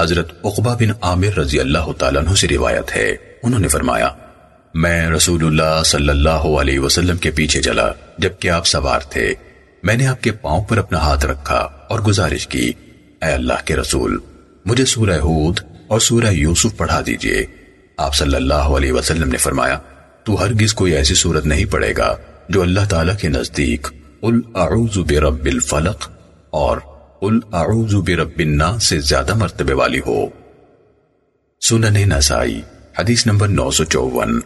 حضرت عقبہ بن عامر رضی اللہ تعالیٰ عنہ سے روایت ہے۔ انہوں نے فرمایا، میں رسول اللہ صلی اللہ علیہ وسلم کے پیچھے چلا جبکہ آپ سوار تھے۔ میں نے آپ کے پاؤں پر اپنا ہاتھ رکھا اور گزارش کی، اے اللہ کے رسول، مجھے سورہ ہود اور سورہ یوسف پڑھا دیجیے۔ آپ صلی اللہ علیہ وسلم نے فرمایا، تو ہرگز کوئی ایسی صورت نہیں پڑے گا جو اللہ تعالیٰ کے نزدیک، قل اعوذ برب الفلق اور قل اعوذ برب الناس سے زیادہ مرتبے والی ہو۔ سنن نسائی، حدیث نمبر نو سو چوون۔